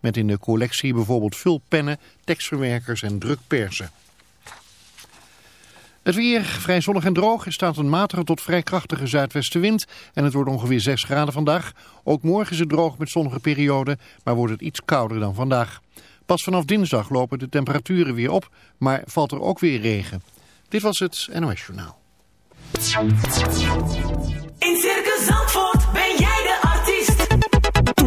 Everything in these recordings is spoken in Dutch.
met in de collectie bijvoorbeeld vulpennen, tekstverwerkers en drukpersen. Het weer vrij zonnig en droog. Er staat een matige tot vrij krachtige zuidwestenwind en het wordt ongeveer 6 graden vandaag. Ook morgen is het droog met zonnige perioden, maar wordt het iets kouder dan vandaag. Pas vanaf dinsdag lopen de temperaturen weer op, maar valt er ook weer regen. Dit was het NOS Journaal. In Circus Zandvoort ben jij.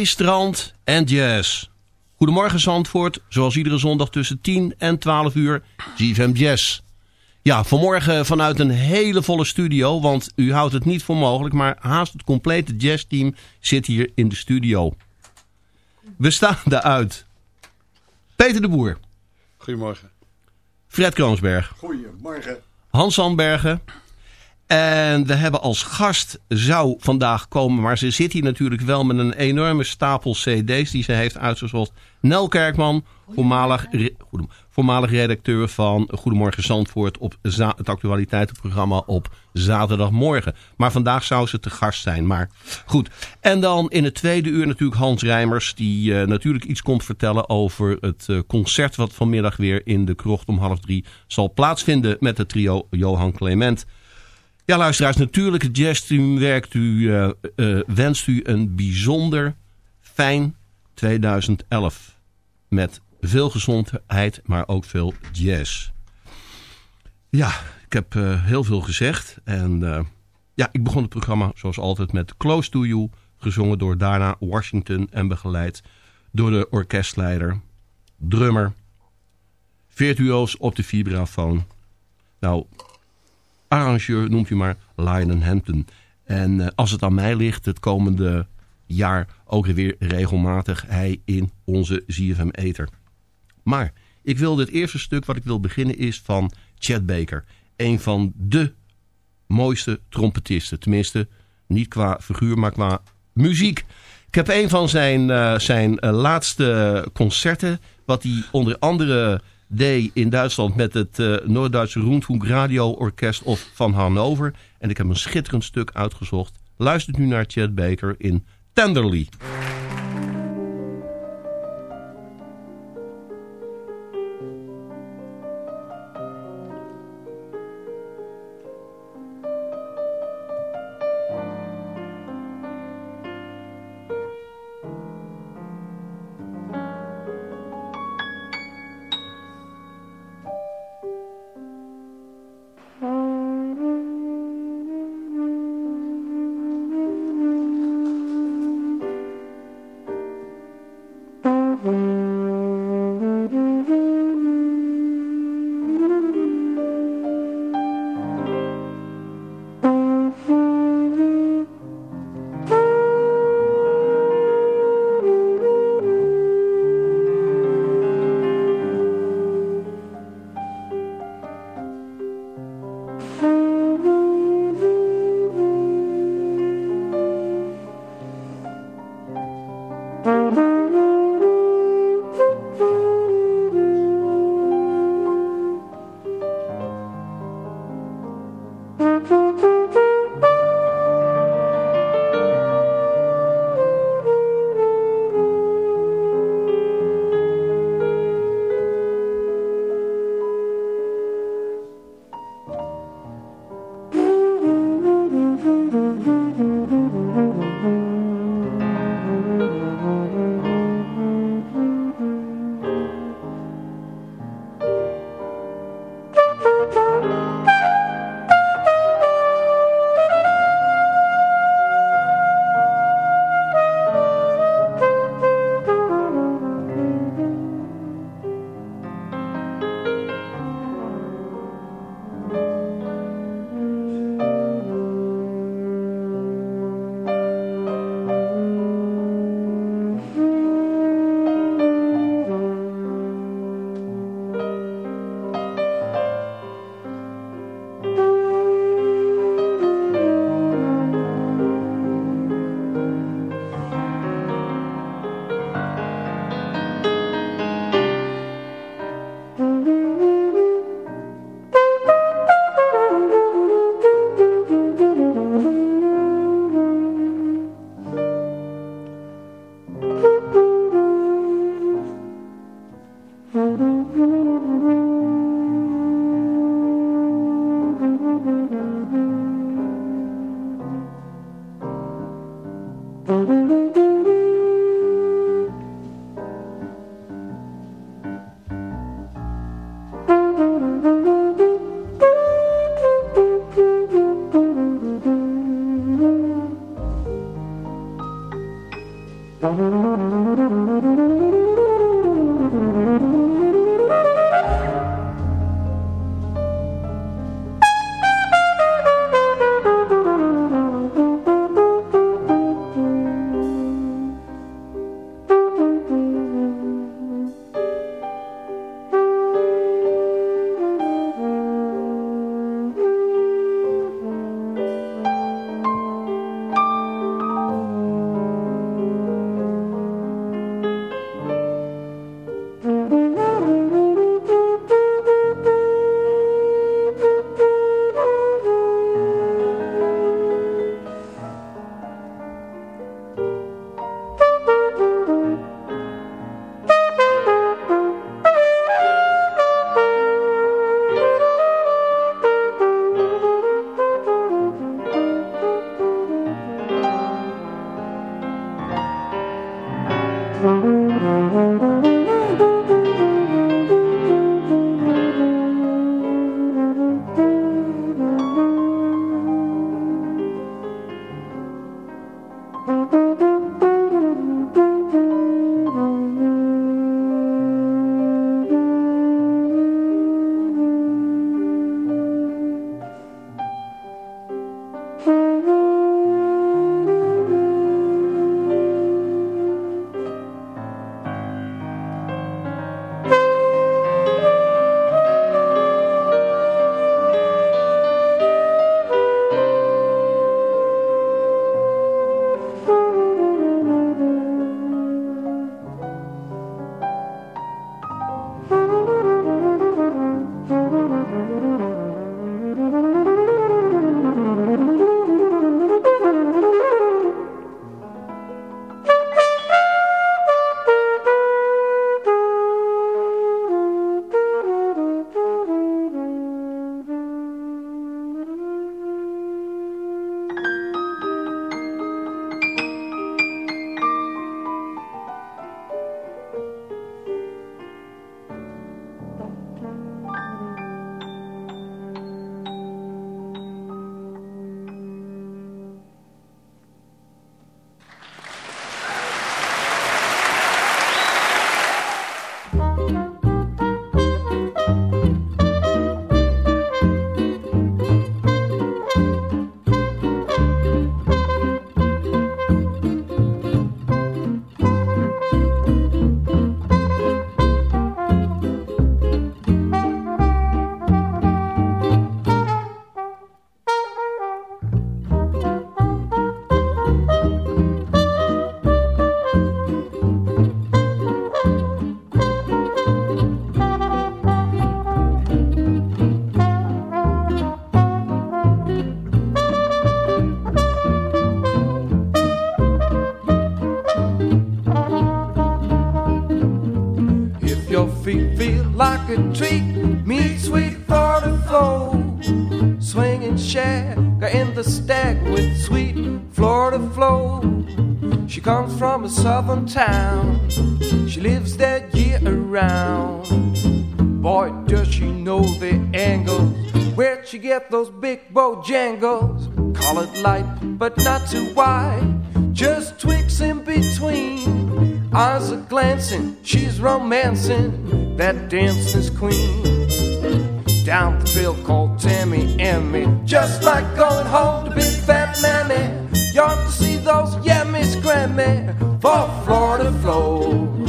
Zee, strand en jazz. Goedemorgen Zandvoort, zoals iedere zondag tussen 10 en 12 uur, GFM Jazz. Ja, vanmorgen vanuit een hele volle studio, want u houdt het niet voor mogelijk, maar haast het complete jazzteam zit hier in de studio. We staan eruit. Peter de Boer, Goedemorgen. Fred Kroonsberg, Goedemorgen. Hans Sandbergen. En we hebben als gast zou vandaag komen, maar ze zit hier natuurlijk wel met een enorme stapel cd's die ze heeft uitgezocht. Nel Kerkman, voormalig, re- voormalig redacteur van Goedemorgen Zandvoort op za- het actualiteitenprogramma op zaterdagmorgen. Maar vandaag zou ze te gast zijn. Maar goed. En dan in het tweede uur natuurlijk Hans Rijmers, die eh, natuurlijk iets komt vertellen over het eh, concert wat vanmiddag weer in de krocht om half drie zal plaatsvinden met het trio Johan Clement. Ja, luisteraars, natuurlijk het jazzteam werkt u, eh, eh, wenst u een bijzonder fijn 2011. Met veel gezondheid, maar ook veel jazz. Ja, ik heb eh, heel veel gezegd. En ja, ik begon het programma zoals altijd met Close to You. Gezongen door Dana Washington en begeleid door de orkestleider, drummer, virtuoos op de vibrafoon. Nou, arrangeur noemt u maar Lionel Hampton. En eh, als het aan mij ligt, het komende jaar ook weer regelmatig hij in onze ZFM Eter. Maar ik wil het eerste stuk wat ik wil beginnen is van Chad Baker. Een van de mooiste trompetisten. Tenminste, niet qua figuur, maar qua muziek. Ik heb een van zijn, eh, zijn eh, laatste concerten, wat hij onder andere deed in Duitsland met het eh, Noord-Duitse Rundfunk Radio Orkest of van Hannover. En ik heb een schitterend stuk uitgezocht. Luistert nu naar Chad Baker in Tenderly. If feet feel like a treat, meet sweet Florida flow. Swinging shagger in the stack with sweet Florida flow. She comes from a southern town, she lives there year around. Boy, does she know the angles. Where'd she get those big bow bojangles? Colored light, but not too wide. Just tweaks in between. Eyes are glancing, she's romancing that dancing's queen. Down the trail called Tammy and me, just like going home to big fat mammy. You ought to see those yammies Grammy for Florida flow.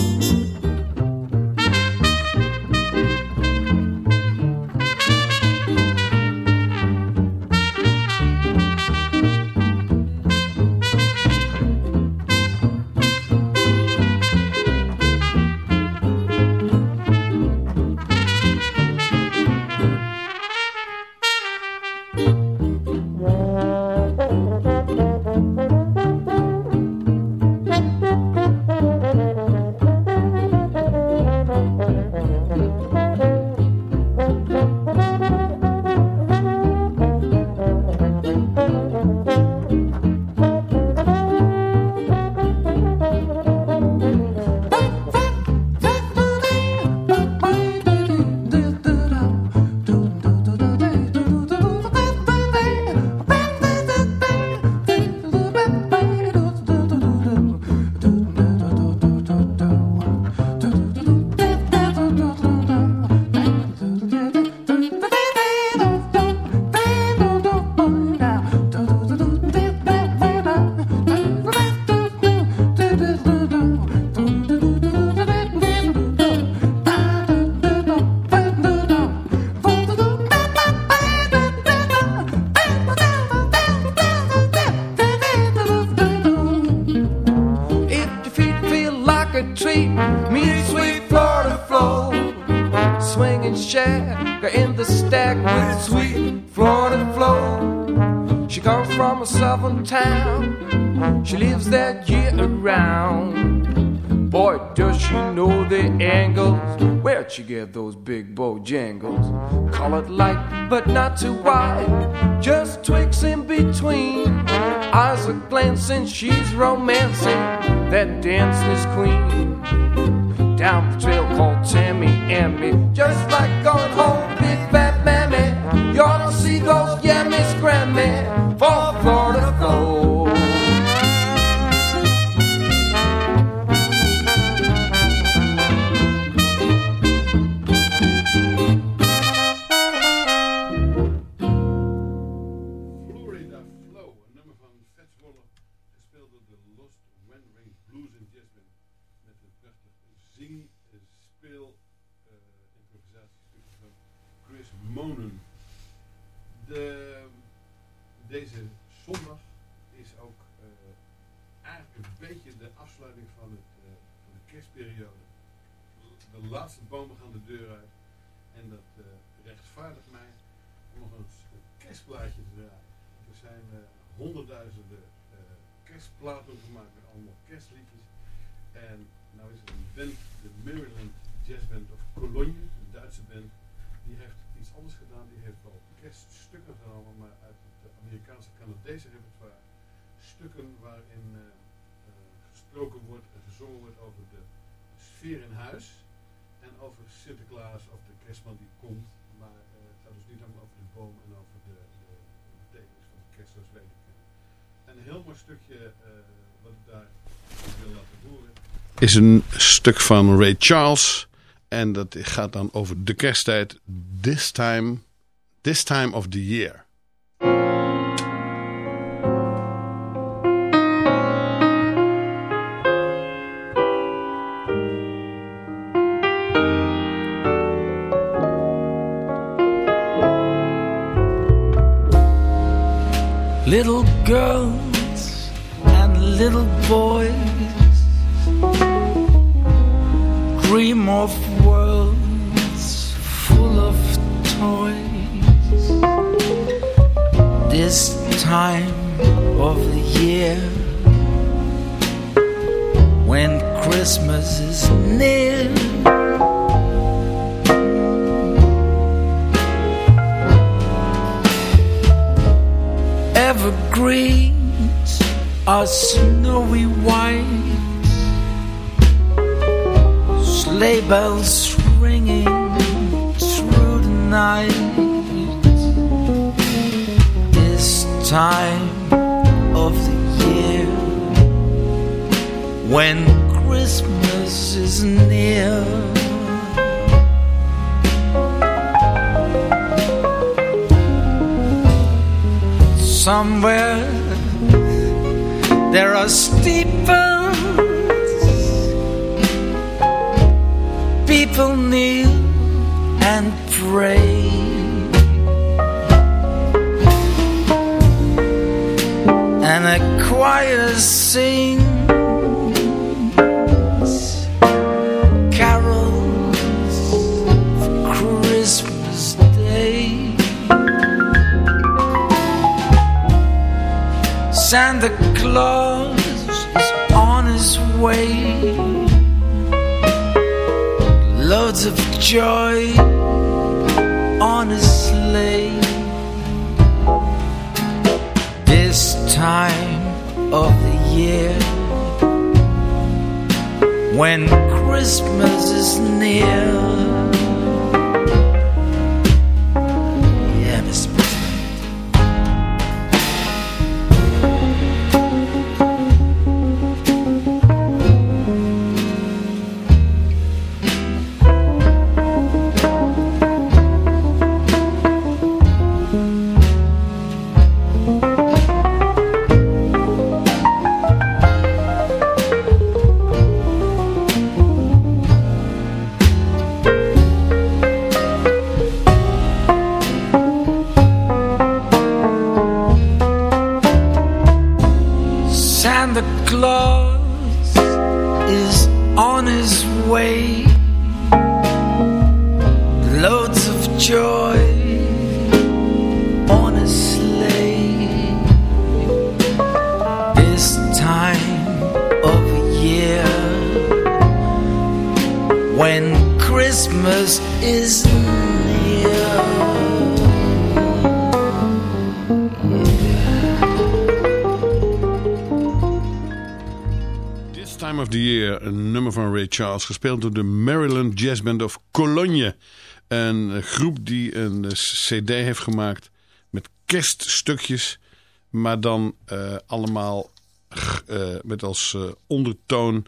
Bojangles? it light, but not too wide. Just twigs in between. Eyes are glancing, she's romancing. That dancer's queen. Down the trail called Tammy and me. Just like going home, honderdduizenden eh, kerstplaten gemaakt met allemaal kerstliedjes. En nou is er een band, de Maryland Jazz Band of Cologne, een Duitse band. Die heeft iets anders gedaan. Die heeft wel kerststukken genomen, maar uit het Amerikaanse Canadese repertoire. Stukken waarin eh, eh, gesproken wordt en gezongen wordt over de sfeer in huis. En over Sinterklaas of de kerstman die komt. Maar het gaat dus niet allemaal over de boom en over de, de, betekenis van de kerst zoals. Een heel mooi stukje eh, wat ik daar wil laten horen. Is een stuk van Ray Charles. En dat gaat dan over de kersttijd. This time, this time of the year. Little girls and little boys dream of worlds full of toys. This time of the year, when Christmas is near. Evergreens are snowy white, sleigh bells ringing through the night. This time of the year, when Christmas is near. Somewhere there are steeples. People kneel and pray. And a choir sings Santa Claus is on his way. Loads of joy on his sleigh. This time of the year, when Christmas is near. Christmas is near. This Time of the Year, een nummer van Ray Charles, gespeeld door de Maryland Jazz Band of Cologne. Een groep die een cd heeft gemaakt met kerststukjes, maar dan eh, allemaal eh, met als eh, ondertoon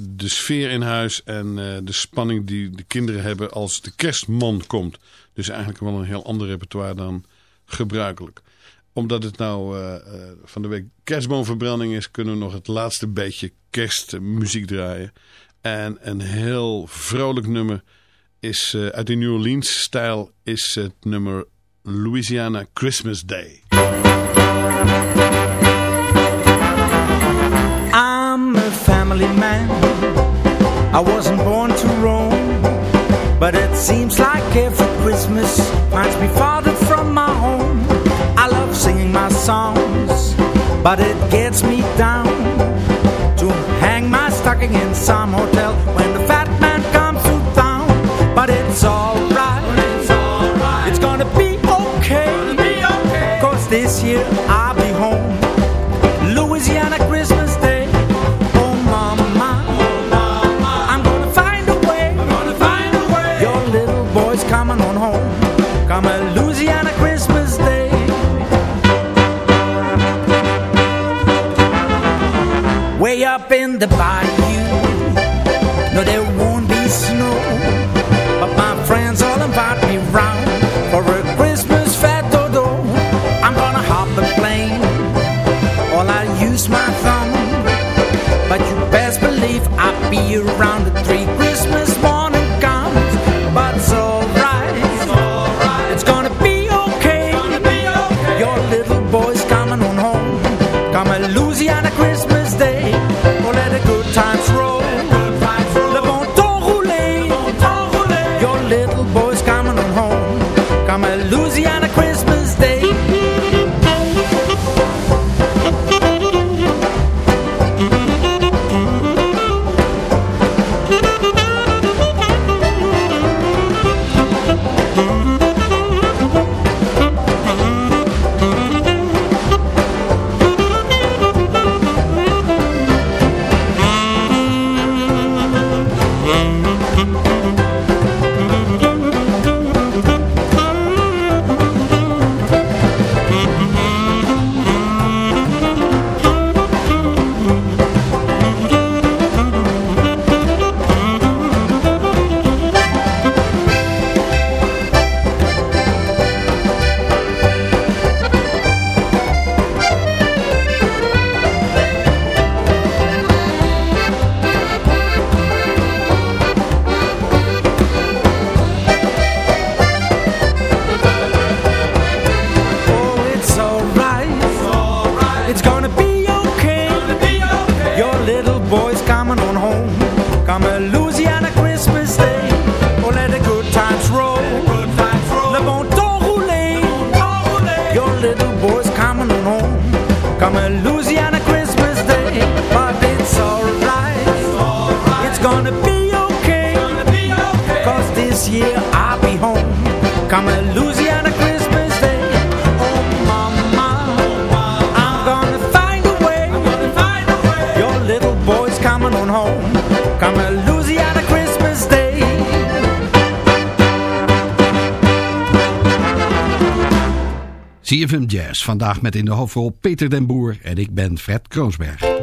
de sfeer in huis en eh, de spanning die de kinderen hebben als de kerstman komt. Dus eigenlijk wel een heel ander repertoire dan gebruikelijk omdat het nou eh, eh, van de week kerstboomverbranding is, kunnen we nog het laatste beetje kerstmuziek draaien. En een heel vrolijk nummer is uit de New Orleans stijl is het nummer Louisiana Christmas Day. Man. I wasn't born to roam, but it seems like every Christmas finds me farther from my home. I love singing my songs, but it gets me down to hang my stocking in some hotel when the fat man comes to town. But it's alright, it's gonna be okay, cause this year I'll be home. Up in the bayou, Gonna be okay. Cause this year I'll be home. Come a Louisiana Christmas Day. Oh, mama. I'm gonna find a way. Your little boy's coming on home. Come a Louisiana Christmas Day. CFM Jazz, vandaag met in de hoofdrol Peter den Boer en ik ben Fred Kroonsberg.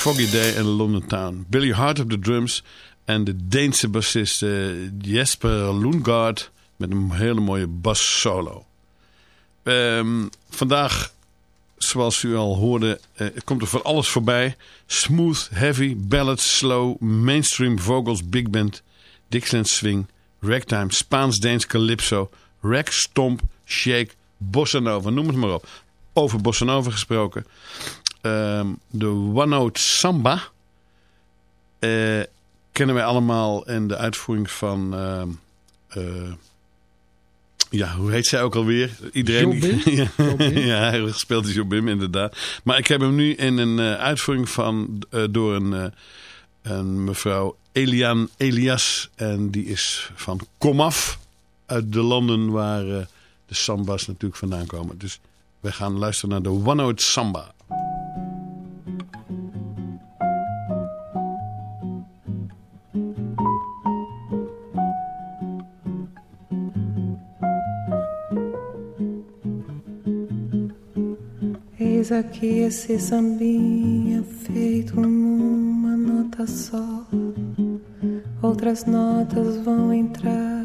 Foggy Day in London Town. Billy Hart op de drums en de Deense bassist eh, Jesper Lundgaard met een hele mooie bass solo. Ehm, vandaag, zoals u al hoorde, eh, komt er voor alles voorbij. Smooth, heavy, ballads, slow, mainstream vocals, big band, Dixieland swing, ragtime, Spaans-Deens calypso, rag, stomp, shake, bossa nova, noem het maar op. Over bossa nova gesproken. Ehm, de one-note samba eh, kennen wij allemaal in de uitvoering van... ehm, eh, ja, hoe heet zij ook alweer? Iedereen Jobim? ja, Jobim? ja, hij gespeeld is Jobim inderdaad. Maar ik heb hem nu in een eh, uitvoering van door een, een mevrouw Elian Elias. En die is van Komaf. Uit de landen waar de samba's natuurlijk vandaan komen. Dus we gaan luisteren naar de One Note Samba. Eis aqui esse sambinha feito numa nota só. Outras notas vão entrar,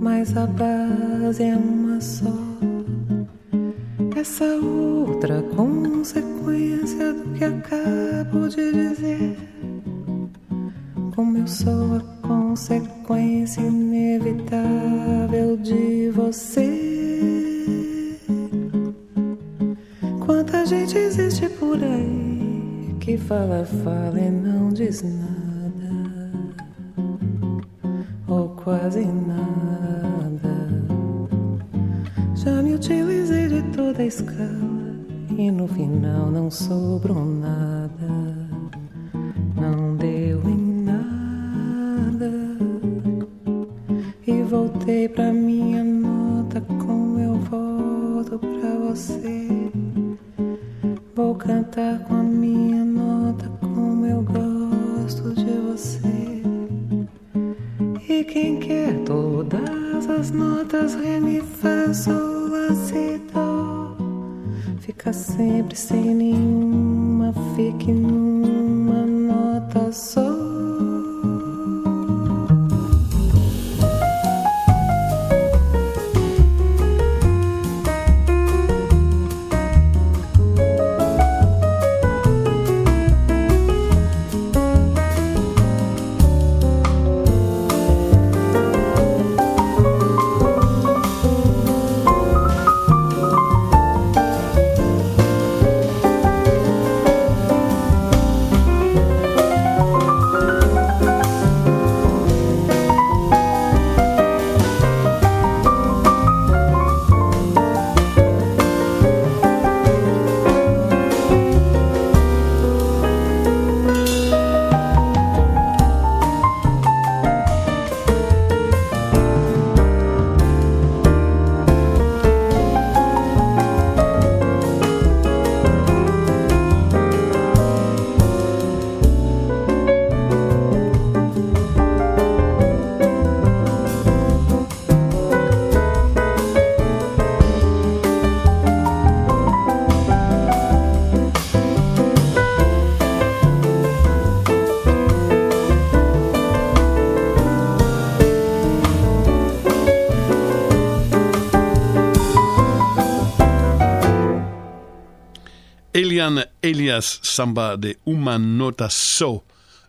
mas a base é uma só. Essa outra consequência do que acabo de dizer. Como eu sou a consequência inevitável de você. Quanta gente existe por aí que fala, fala e não diz nada, Fica sempre sem nenhuma, fique numa nota só. Eliane Elias Samba de Uma Nota So.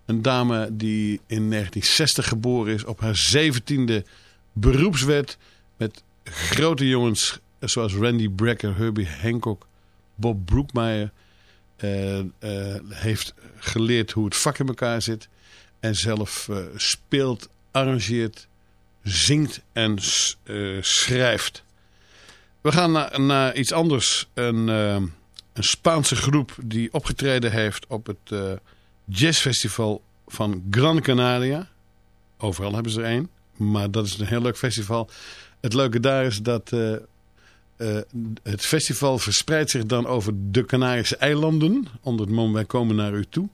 Een dame die in 1960 geboren is, op haar 17e beroepswet met grote jongens zoals Randy Brecker, Herbie Hancock, Bob Brookmeyer. eh, eh, heeft geleerd hoe het vak in elkaar zit. En zelf eh, speelt, arrangeert, zingt en schrijft. We gaan naar, iets anders. Een, een Spaanse groep die opgetreden heeft op het eh, jazzfestival van Gran Canaria. Overal hebben ze er één. Maar dat is een heel leuk festival. Het leuke daar is dat eh, eh, het festival verspreidt zich dan over de Canarische eilanden. Onder het mom wij komen naar u toe.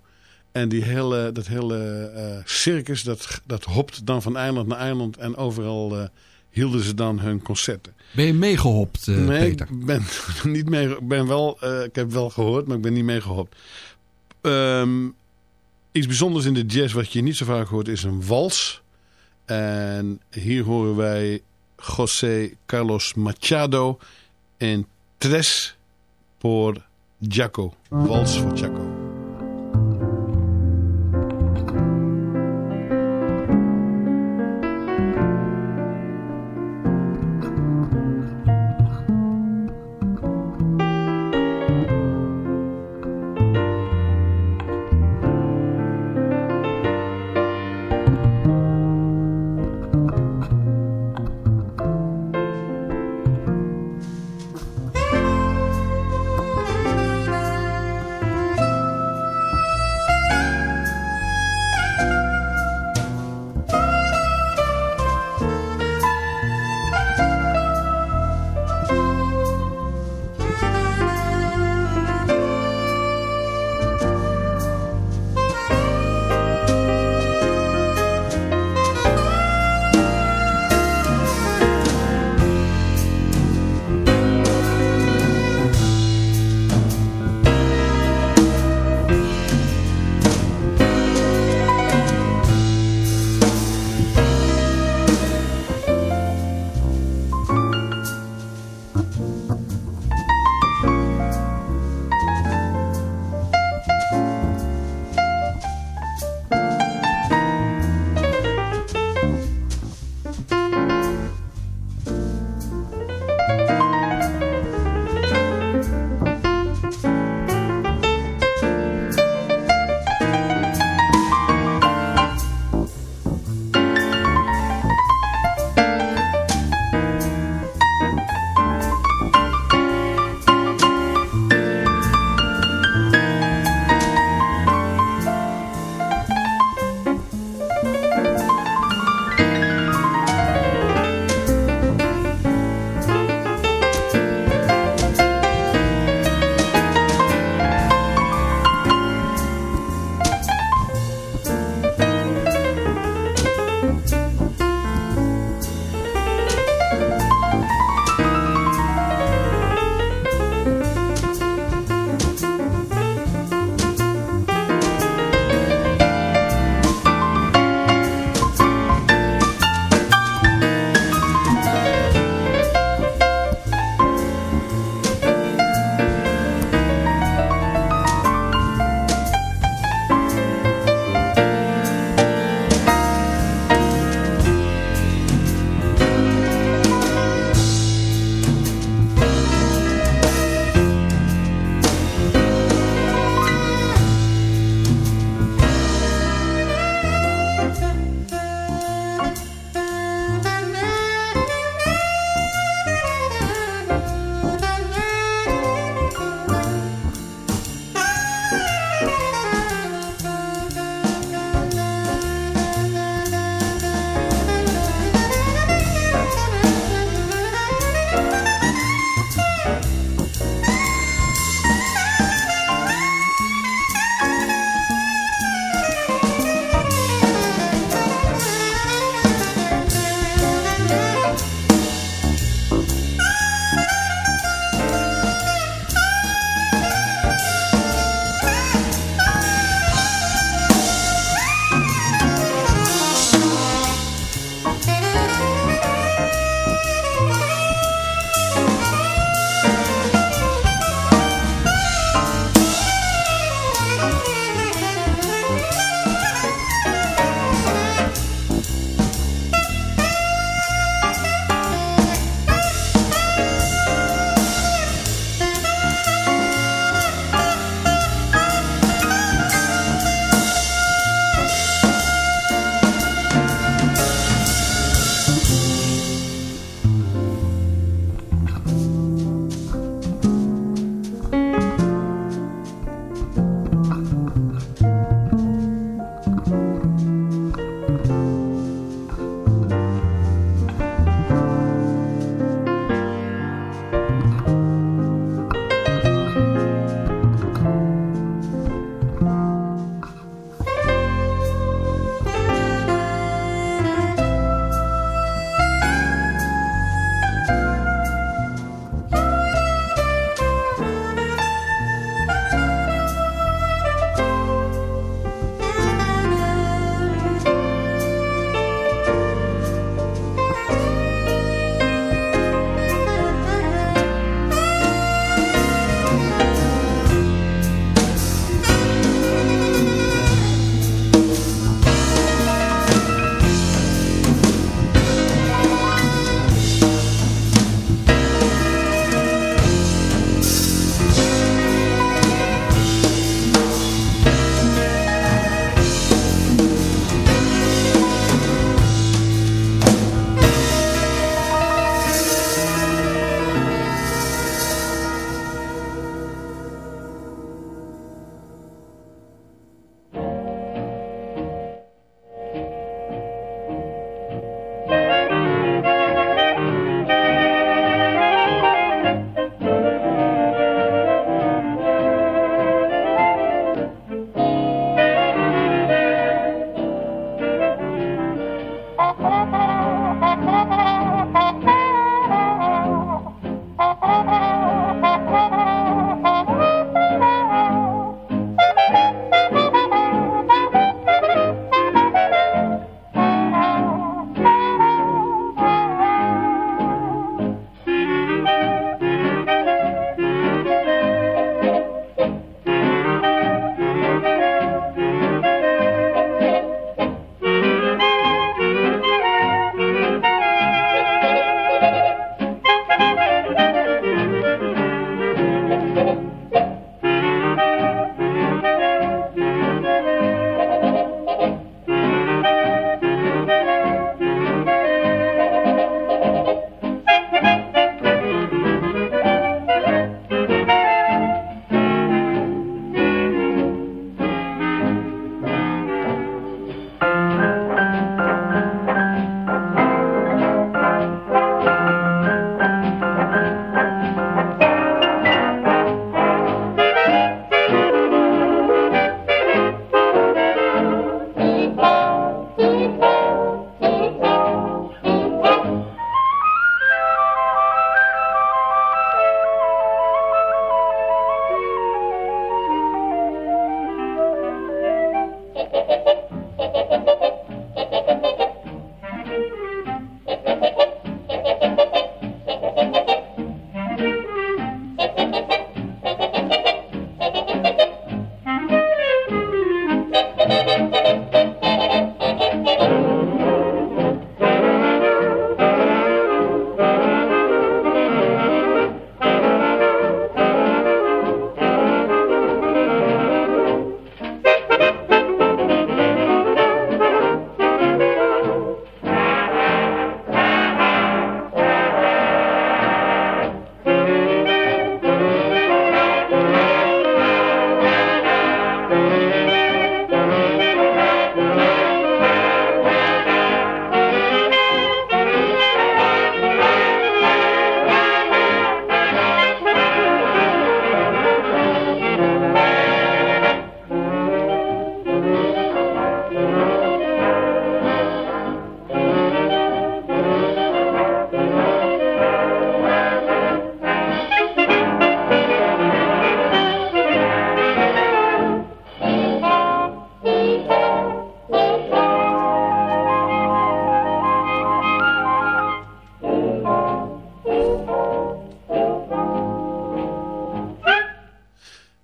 En die hele, dat hele circus dat, dat hopt dan van eiland naar eiland. En overal hielden ze dan hun concerten. Ben je meegehopt, eh, nee, Peter? ik ben niet mee. Ben wel, eh, ik heb wel gehoord, maar ik ben niet meegehopt. Ehm, iets bijzonders in de jazz wat je niet zo vaak hoort is een wals. En hier horen wij José Carlos Machado en Tres por Jaco. Wals voor Jaco.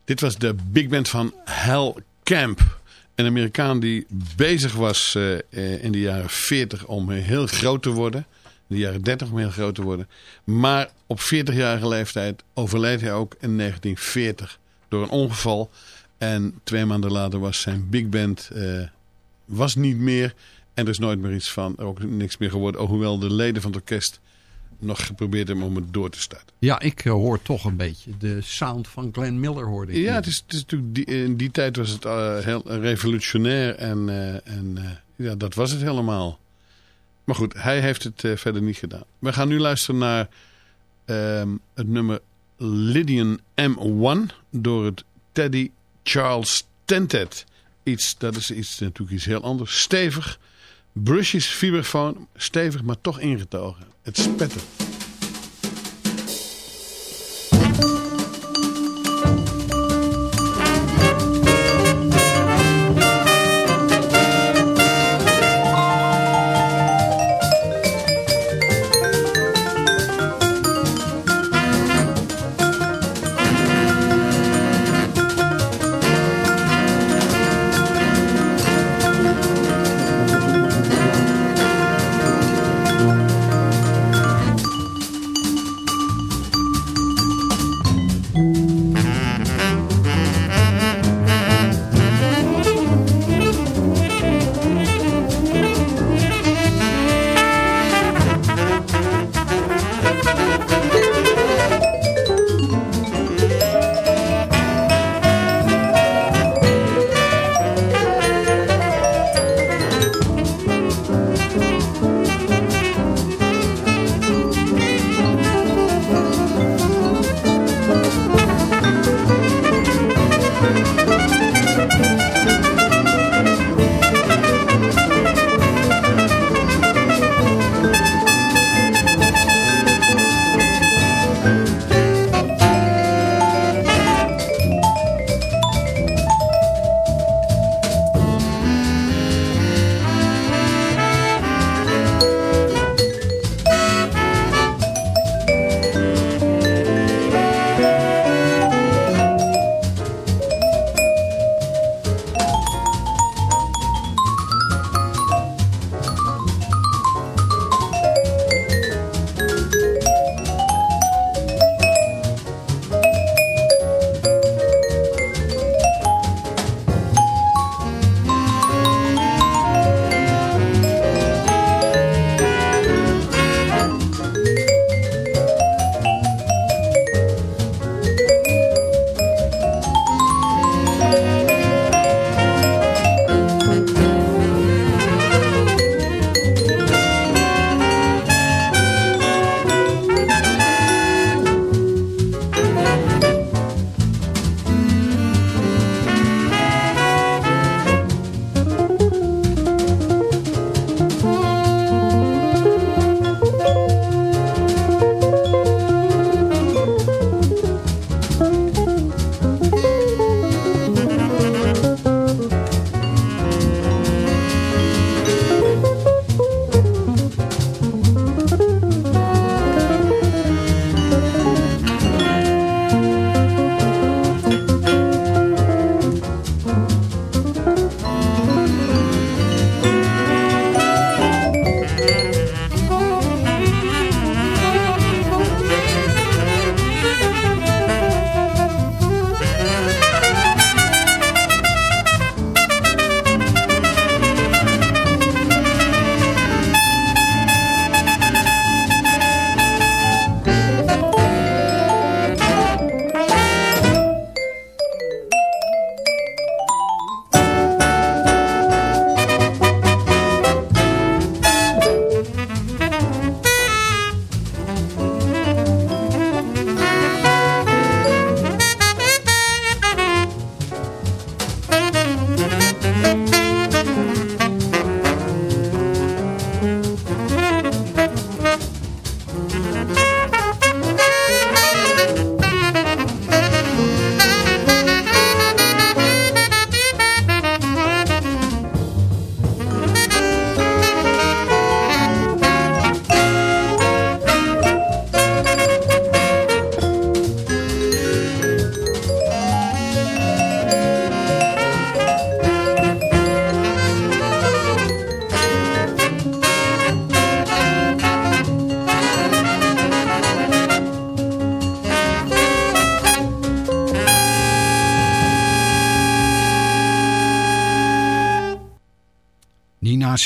Dit was de big band van Hal Camp. Een Amerikaan die bezig was eh, eh, in de jaren 40 om heel groot te worden. In de jaren 30 om heel groot te worden. Maar op 40-jarige leeftijd overleed hij ook in 1940 door een ongeval. En twee maanden later was zijn big band eh, was niet meer. En er is nooit meer iets van, ook niks meer geworden. Hoewel de leden van het orkest nog geprobeerd hebben om het door te starten. Ja, ik eh, hoor toch een beetje de sound van Glenn Miller hoorde ik. Ja, het is, het is natuurlijk die, in die tijd was het eh, heel revolutionair en, eh, en ja, dat was het helemaal. Maar goed, hij heeft het verder niet gedaan. We gaan nu luisteren naar ehm, het nummer Lydian M1 door het Teddy Charles Tentet. Iets, dat is iets, natuurlijk iets heel anders. Stevig, brushes, vibrafoon, stevig maar toch ingetogen. Het spetter.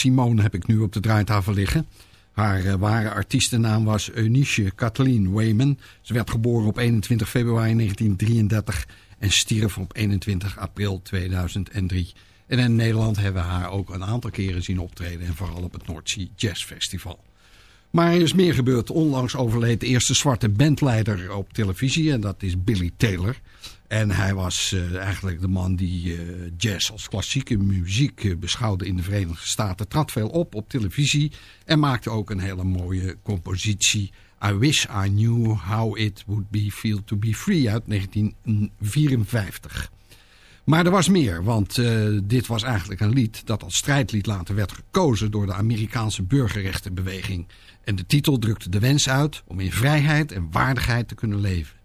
Simone heb ik nu op de draaitafel liggen. Haar eh, ware artiestennaam was Eunice Kathleen Wayman. Ze werd geboren op 21 februari 1933 en stierf op 21 april 2003. En in Nederland hebben we haar ook een aantal keren zien optreden en vooral op het Noordzee Jazz Festival. Maar er is meer gebeurd. Onlangs overleed de eerste zwarte bandleider op televisie en dat is Billy Taylor. En hij was eh, eigenlijk de man die eh, jazz als klassieke muziek eh, beschouwde in de Verenigde Staten. Trad veel op op televisie en maakte ook een hele mooie compositie. I Wish I Knew How It Would Be Feel To Be Free uit 1954. Maar er was meer, want dit was eigenlijk een lied dat als strijdlied later werd gekozen door de Amerikaanse burgerrechtenbeweging. En de titel drukte de wens uit om in vrijheid en waardigheid te kunnen leven.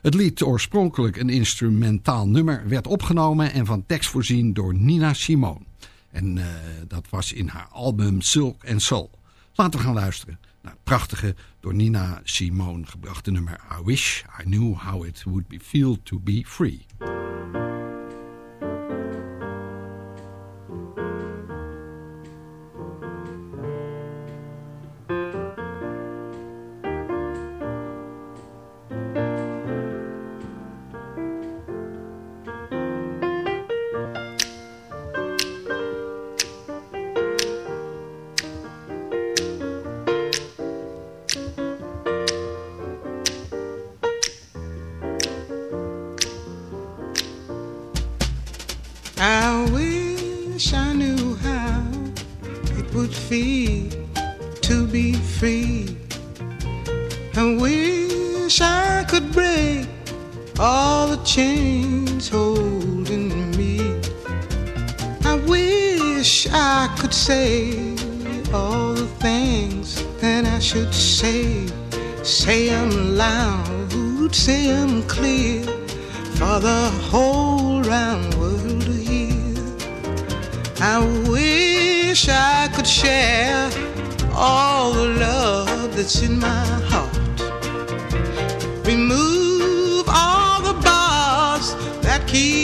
Het lied, oorspronkelijk een instrumentaal nummer, werd opgenomen en van tekst voorzien door Nina Simone. En eh, dat was in haar album Silk and Soul. Laten we gaan luisteren naar het prachtige, door Nina Simone gebrachte nummer I Wish I Knew How It Would Be Feel To Be Free. The chains holding me. I wish I could say all the things that I should say. Say them loud, say clear for the whole round world to hear. I wish I could share all the love that's in my He.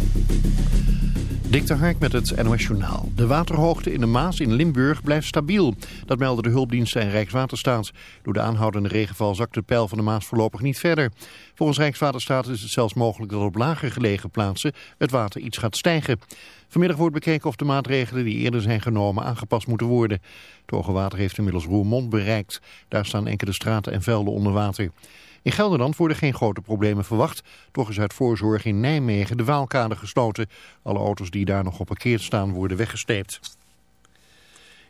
Dik de Hark met het NOS Journaal. De waterhoogte in de Maas in Limburg blijft stabiel. Dat melden de hulpdiensten en Rijkswaterstaat. Door de aanhoudende regenval zakt de peil van de Maas voorlopig niet verder. Volgens Rijkswaterstaat is het zelfs mogelijk dat op lager gelegen plaatsen het water iets gaat stijgen. Vanmiddag wordt bekeken of de maatregelen die eerder zijn genomen aangepast moeten worden. Het hoge water heeft inmiddels Roermond bereikt. Daar staan enkele straten en velden onder water. In Gelderland worden geen grote problemen verwacht. Toch is uit voorzorg in Nijmegen de Waalkade gesloten. Alle auto's die daar nog op parkeerd staan worden weggesteept.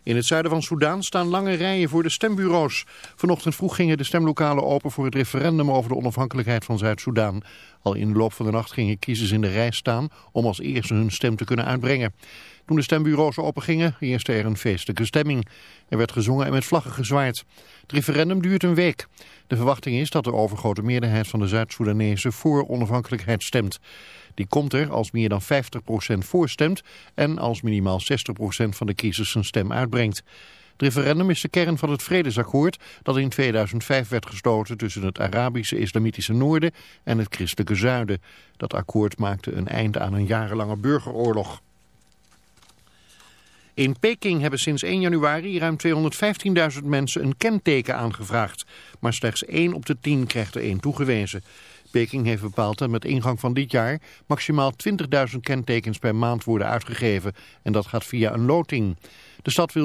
In het zuiden van Soedan staan lange rijen voor de stembureaus. Vanochtend vroeg gingen de stemlokalen open voor het referendum over de onafhankelijkheid van Zuid-Soedan. Al in de loop van de nacht gingen kiezers in de rij staan om als eerste hun stem te kunnen uitbrengen. Toen de stembureaus opengingen, heerste er een feestelijke stemming. Er werd gezongen en met vlaggen gezwaaid. Het referendum duurt een week. De verwachting is dat de overgrote meerderheid van de Zuid-Soedanezen voor onafhankelijkheid stemt. Die komt er als meer dan 50% voorstemt en als minimaal 60% van de kiezers zijn stem uitbrengt. Het referendum is de kern van het vredesakkoord dat in 2005 werd gesloten tussen het Arabische islamitische noorden en het christelijke zuiden. Dat akkoord maakte een einde aan een jarenlange burgeroorlog. In Peking hebben sinds 1 januari ruim 215.000 mensen een kenteken aangevraagd. Maar slechts 1 op de 10 krijgt er één toegewezen. Peking heeft bepaald dat met ingang van dit jaar maximaal 20.000 kentekens per maand worden uitgegeven. En dat gaat via een loting. De stad wil